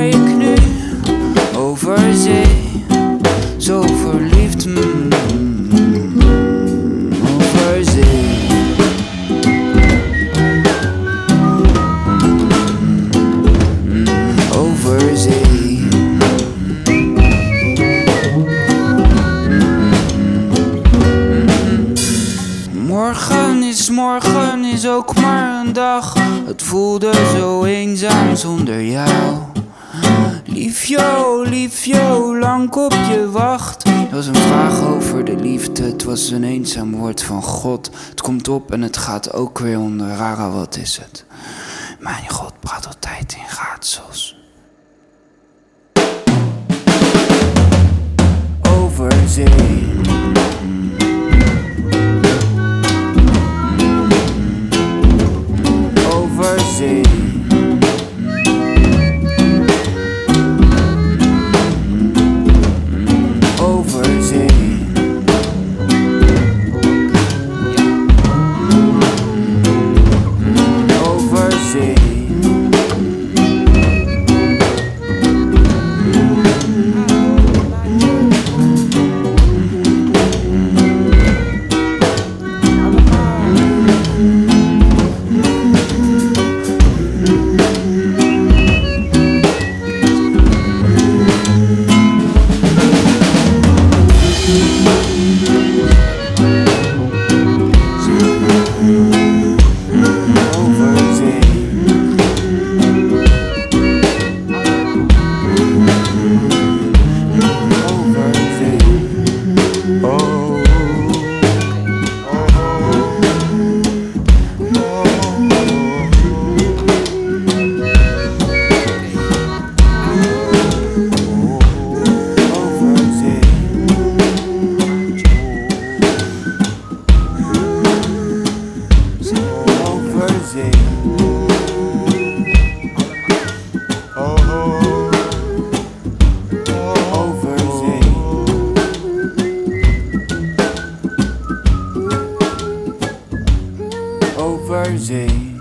Ik nu over zee. Zo verliefd, mm, over zee. over zee. Morgen is morgen is ook maar een dag. Het voelde zo eenzaam zonder jou. Liefjo, liefjo, lang op je wacht. Het was een vraag over de liefde, het was een eenzaam woord van God. Het komt op en het gaat ook weer onder. Rara, wat is het? Mijn God praat altijd in raadsels. Over zee. Over zee. Over zee.